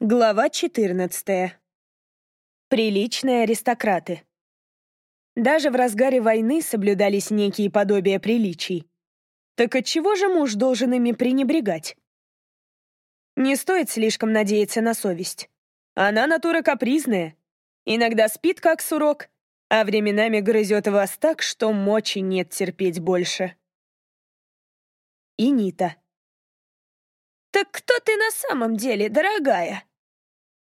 Глава 14. Приличные аристократы. Даже в разгаре войны соблюдались некие подобия приличий. Так отчего же муж должен ими пренебрегать? Не стоит слишком надеяться на совесть. Она натура капризная. Иногда спит, как сурок, а временами грызет вас так, что мочи нет терпеть больше. И Нита. «Так кто ты на самом деле, дорогая?»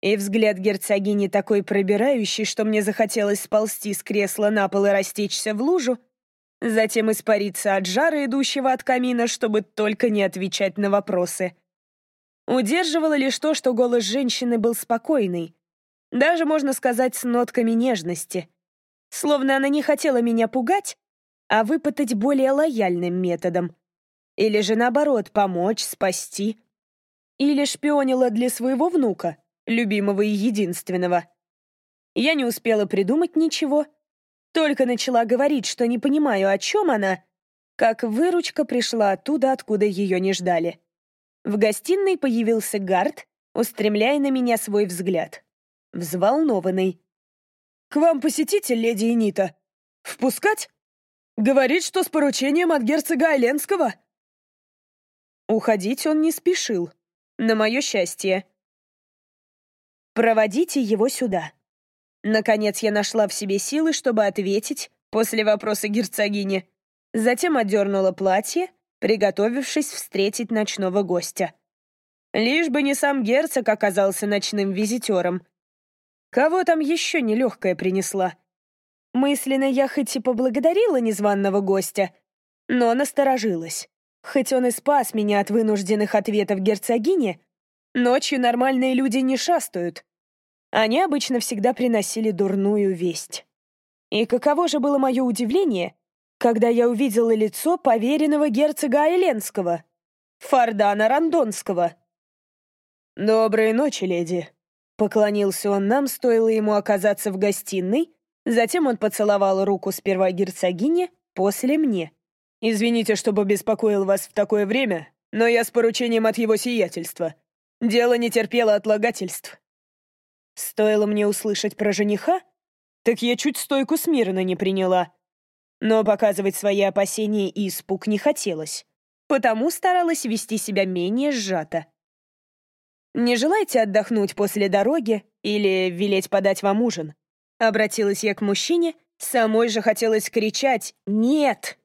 И взгляд герцогини такой пробирающий, что мне захотелось сползти с кресла на пол и растечься в лужу, затем испариться от жара, идущего от камина, чтобы только не отвечать на вопросы. Удерживало лишь то, что голос женщины был спокойный, даже, можно сказать, с нотками нежности. Словно она не хотела меня пугать, а выпытать более лояльным методом. Или же, наоборот, помочь, спасти. Или шпионила для своего внука — любимого и единственного. Я не успела придумать ничего, только начала говорить, что не понимаю, о чем она, как выручка пришла оттуда, откуда ее не ждали. В гостиной появился Гард, устремляя на меня свой взгляд. Взволнованный. «К вам посетитель, леди Энита. Впускать? Говорит, что с поручением от герцога Айленского». Уходить он не спешил. На мое счастье. Проводите его сюда. Наконец я нашла в себе силы, чтобы ответить после вопроса герцогини. Затем отдернула платье, приготовившись встретить ночного гостя. Лишь бы не сам герцог оказался ночным визитером. Кого там еще нелегкая принесла? Мысленно я хоть и поблагодарила незваного гостя, но насторожилась. Хоть он и спас меня от вынужденных ответов герцогини, ночью нормальные люди не шастают. Они обычно всегда приносили дурную весть. И каково же было мое удивление, когда я увидела лицо поверенного герцога Айленского, Фардана Рандонского. «Доброй ночи, леди», — поклонился он нам, стоило ему оказаться в гостиной, затем он поцеловал руку сперва герцогине, после мне. «Извините, что побеспокоил вас в такое время, но я с поручением от его сиятельства. Дело не терпело отлагательств. Стоило мне услышать про жениха, так я чуть стойку смирно не приняла. Но показывать свои опасения и испуг не хотелось, потому старалась вести себя менее сжато. «Не желаете отдохнуть после дороги или велеть подать вам ужин?» Обратилась я к мужчине, самой же хотелось кричать «Нет!».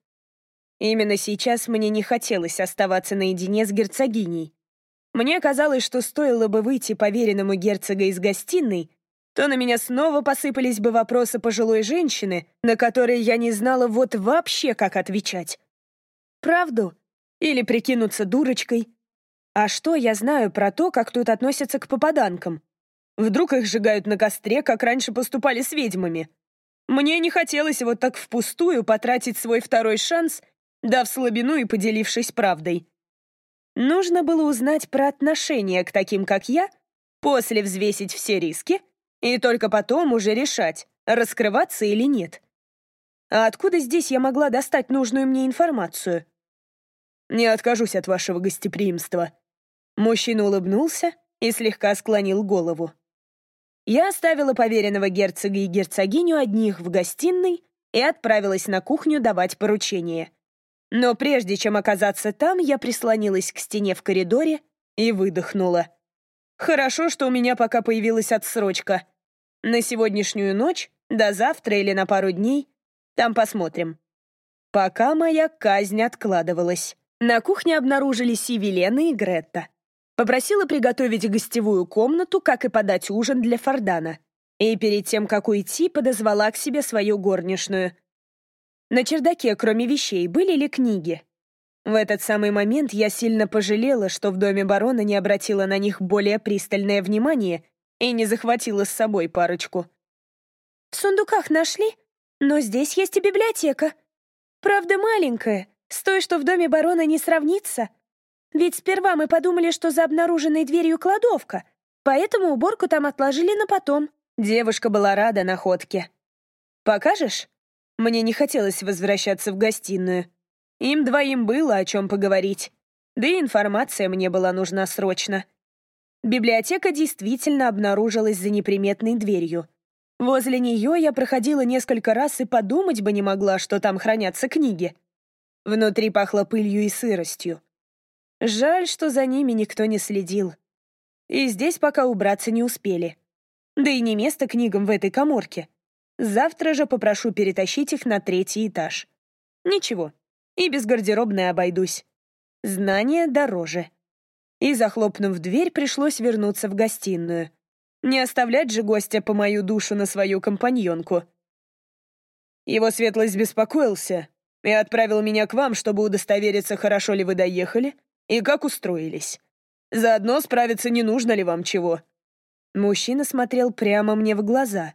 Именно сейчас мне не хотелось оставаться наедине с герцогиней. Мне казалось, что стоило бы выйти поверенному герцога из гостиной, то на меня снова посыпались бы вопросы пожилой женщины, на которые я не знала вот вообще, как отвечать. Правду? Или прикинуться дурочкой? А что я знаю про то, как тут относятся к попаданкам? Вдруг их сжигают на костре, как раньше поступали с ведьмами? Мне не хотелось вот так впустую потратить свой второй шанс, дав слабину и поделившись правдой. Нужно было узнать про отношение к таким, как я, после взвесить все риски и только потом уже решать, раскрываться или нет. А откуда здесь я могла достать нужную мне информацию? Не откажусь от вашего гостеприимства. Мужчина улыбнулся и слегка склонил голову. Я оставила поверенного герцога и герцогиню одних в гостиной и отправилась на кухню давать поручение. Но прежде чем оказаться там, я прислонилась к стене в коридоре и выдохнула. Хорошо, что у меня пока появилась отсрочка. На сегодняшнюю ночь, до завтра или на пару дней. Там посмотрим. Пока моя казнь откладывалась. На кухне обнаружились и Велена, и Гретта. Попросила приготовить гостевую комнату, как и подать ужин для Фордана. И перед тем, как уйти, подозвала к себе свою горничную — на чердаке, кроме вещей, были ли книги? В этот самый момент я сильно пожалела, что в доме барона не обратила на них более пристальное внимание и не захватила с собой парочку. «В сундуках нашли, но здесь есть и библиотека. Правда, маленькая, с той, что в доме барона не сравнится. Ведь сперва мы подумали, что за обнаруженной дверью кладовка, поэтому уборку там отложили на потом». Девушка была рада находке. «Покажешь?» Мне не хотелось возвращаться в гостиную. Им двоим было о чем поговорить. Да и информация мне была нужна срочно. Библиотека действительно обнаружилась за неприметной дверью. Возле нее я проходила несколько раз и подумать бы не могла, что там хранятся книги. Внутри пахло пылью и сыростью. Жаль, что за ними никто не следил. И здесь пока убраться не успели. Да и не место книгам в этой коморке. Завтра же попрошу перетащить их на третий этаж. Ничего, и без гардеробной обойдусь. Знание дороже. И, захлопнув дверь, пришлось вернуться в гостиную. Не оставлять же гостя по мою душу на свою компаньонку. Его светлость беспокоился и отправил меня к вам, чтобы удостовериться, хорошо ли вы доехали и как устроились. Заодно справиться, не нужно ли вам чего. Мужчина смотрел прямо мне в глаза.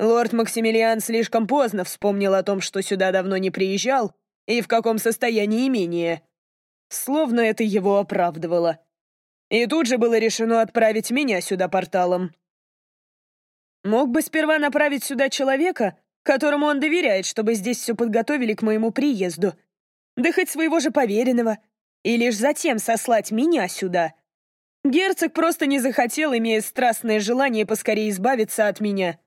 Лорд Максимилиан слишком поздно вспомнил о том, что сюда давно не приезжал, и в каком состоянии имение. Словно это его оправдывало. И тут же было решено отправить меня сюда порталом. Мог бы сперва направить сюда человека, которому он доверяет, чтобы здесь все подготовили к моему приезду. Да хоть своего же поверенного. И лишь затем сослать меня сюда. Герцог просто не захотел, имея страстное желание поскорее избавиться от меня.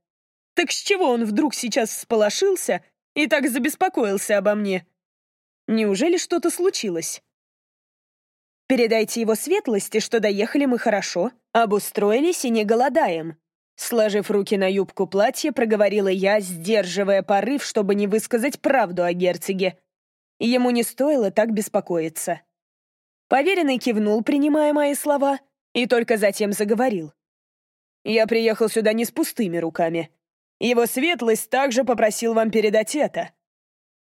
Так с чего он вдруг сейчас всполошился и так забеспокоился обо мне? Неужели что-то случилось? Передайте его светлости, что доехали мы хорошо, обустроились и не голодаем. Сложив руки на юбку платья, проговорила я, сдерживая порыв, чтобы не высказать правду о герцоге. Ему не стоило так беспокоиться. Поверенный кивнул, принимая мои слова, и только затем заговорил. «Я приехал сюда не с пустыми руками. Его светлость также попросил вам передать это».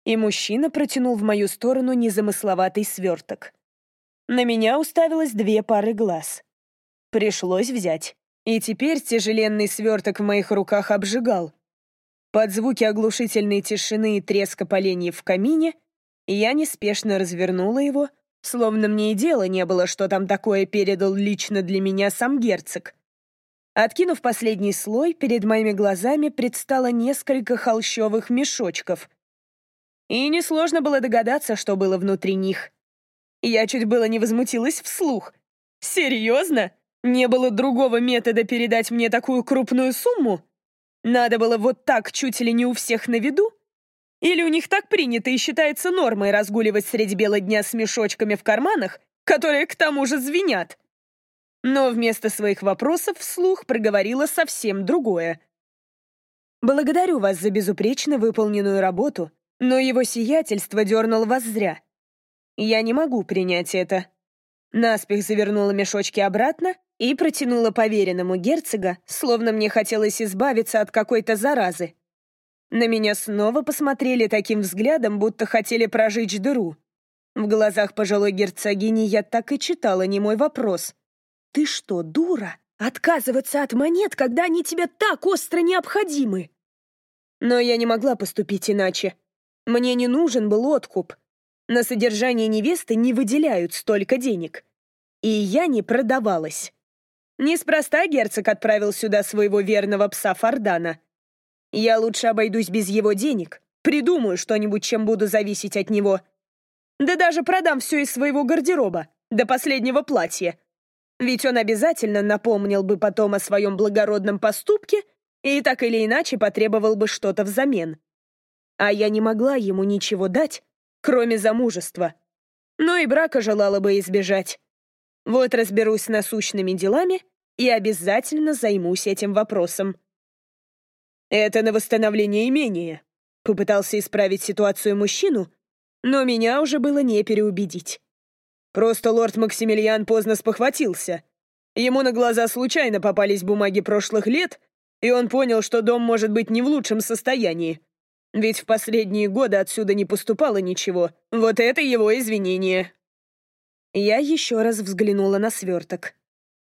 И мужчина протянул в мою сторону незамысловатый сверток. На меня уставилось две пары глаз. Пришлось взять. И теперь тяжеленный сверток в моих руках обжигал. Под звуки оглушительной тишины и треска поленьев в камине я неспешно развернула его, словно мне и дела не было, что там такое передал лично для меня сам герцог. Откинув последний слой, перед моими глазами предстало несколько холщовых мешочков. И несложно было догадаться, что было внутри них. Я чуть было не возмутилась вслух. «Серьезно? Не было другого метода передать мне такую крупную сумму? Надо было вот так чуть ли не у всех на виду? Или у них так принято и считается нормой разгуливать средь бела дня с мешочками в карманах, которые к тому же звенят?» Но вместо своих вопросов вслух проговорила совсем другое. «Благодарю вас за безупречно выполненную работу, но его сиятельство дернул вас зря. Я не могу принять это. Наспех завернула мешочки обратно и протянула поверенному герцога, словно мне хотелось избавиться от какой-то заразы. На меня снова посмотрели таким взглядом, будто хотели прожечь дыру. В глазах пожилой герцогини я так и читала не мой вопрос. «Ты что, дура? Отказываться от монет, когда они тебе так остро необходимы?» Но я не могла поступить иначе. Мне не нужен был откуп. На содержание невесты не выделяют столько денег. И я не продавалась. Неспроста герцог отправил сюда своего верного пса Фордана. Я лучше обойдусь без его денег, придумаю что-нибудь, чем буду зависеть от него. Да даже продам все из своего гардероба, до последнего платья. Ведь он обязательно напомнил бы потом о своем благородном поступке и так или иначе потребовал бы что-то взамен. А я не могла ему ничего дать, кроме замужества. Но и брака желала бы избежать. Вот разберусь с насущными делами и обязательно займусь этим вопросом. «Это на восстановление имения», — попытался исправить ситуацию мужчину, но меня уже было не переубедить. Просто лорд Максимилиан поздно спохватился. Ему на глаза случайно попались бумаги прошлых лет, и он понял, что дом может быть не в лучшем состоянии. Ведь в последние годы отсюда не поступало ничего. Вот это его извинение. Я еще раз взглянула на сверток.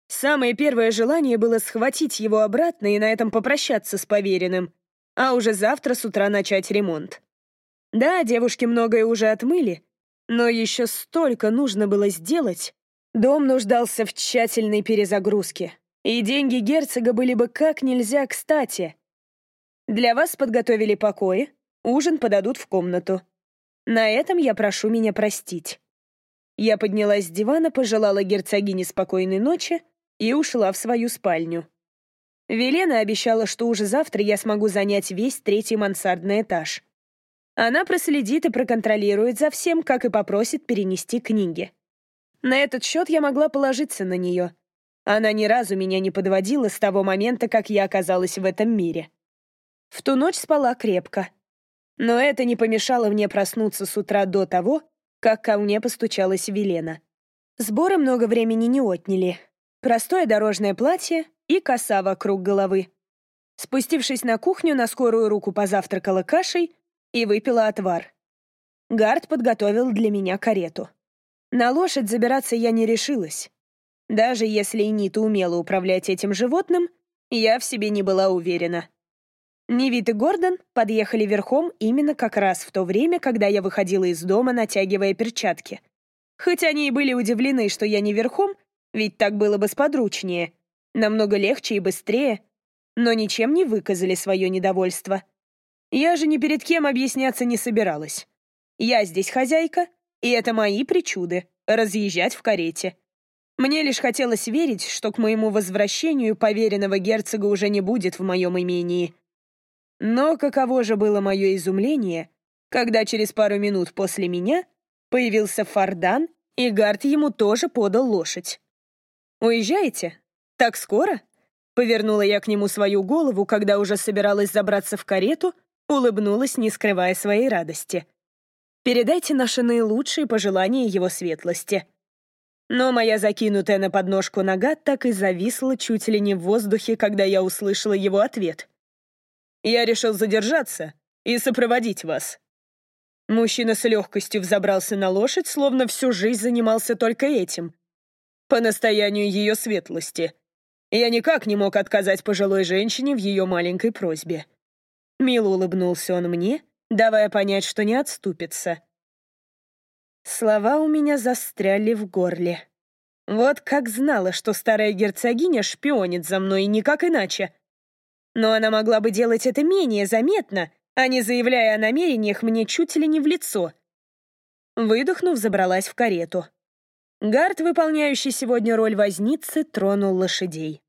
Самое первое желание было схватить его обратно и на этом попрощаться с поверенным, а уже завтра с утра начать ремонт. Да, девушки многое уже отмыли, но еще столько нужно было сделать. Дом нуждался в тщательной перезагрузке, и деньги герцога были бы как нельзя кстати. Для вас подготовили покои, Ужин подадут в комнату. На этом я прошу меня простить. Я поднялась с дивана, пожелала герцогине спокойной ночи, и ушла в свою спальню. Велена обещала, что уже завтра я смогу занять весь третий мансардный этаж. Она проследит и проконтролирует за всем, как и попросит перенести книги. На этот счет я могла положиться на нее. Она ни разу меня не подводила с того момента, как я оказалась в этом мире. В ту ночь спала крепко. Но это не помешало мне проснуться с утра до того, как ко мне постучалась Велена. Сборы много времени не отняли. Простое дорожное платье и коса вокруг головы. Спустившись на кухню, на скорую руку позавтракала кашей и выпила отвар. Гард подготовил для меня карету. На лошадь забираться я не решилась. Даже если Нита умела управлять этим животным, я в себе не была уверена. Невит и Гордон подъехали верхом именно как раз в то время, когда я выходила из дома, натягивая перчатки. Хоть они и были удивлены, что я не верхом, ведь так было бы сподручнее, намного легче и быстрее, но ничем не выказали свое недовольство. Я же ни перед кем объясняться не собиралась. Я здесь хозяйка, и это мои причуды — разъезжать в карете. Мне лишь хотелось верить, что к моему возвращению поверенного герцога уже не будет в моем имении — но каково же было мое изумление, когда через пару минут после меня появился Фардан, и Гард ему тоже подал лошадь. «Уезжаете? Так скоро?» Повернула я к нему свою голову, когда уже собиралась забраться в карету, улыбнулась, не скрывая своей радости. «Передайте наши наилучшие пожелания его светлости». Но моя закинутая на подножку нога так и зависла чуть ли не в воздухе, когда я услышала его ответ. Я решил задержаться и сопроводить вас». Мужчина с легкостью взобрался на лошадь, словно всю жизнь занимался только этим. По настоянию ее светлости. Я никак не мог отказать пожилой женщине в ее маленькой просьбе. Мило улыбнулся он мне, давая понять, что не отступится. Слова у меня застряли в горле. Вот как знала, что старая герцогиня шпионит за мной, и никак иначе. Но она могла бы делать это менее заметно, а не заявляя о намерениях мне чуть ли не в лицо. Выдохнув, забралась в карету. Гард, выполняющий сегодня роль возницы, тронул лошадей.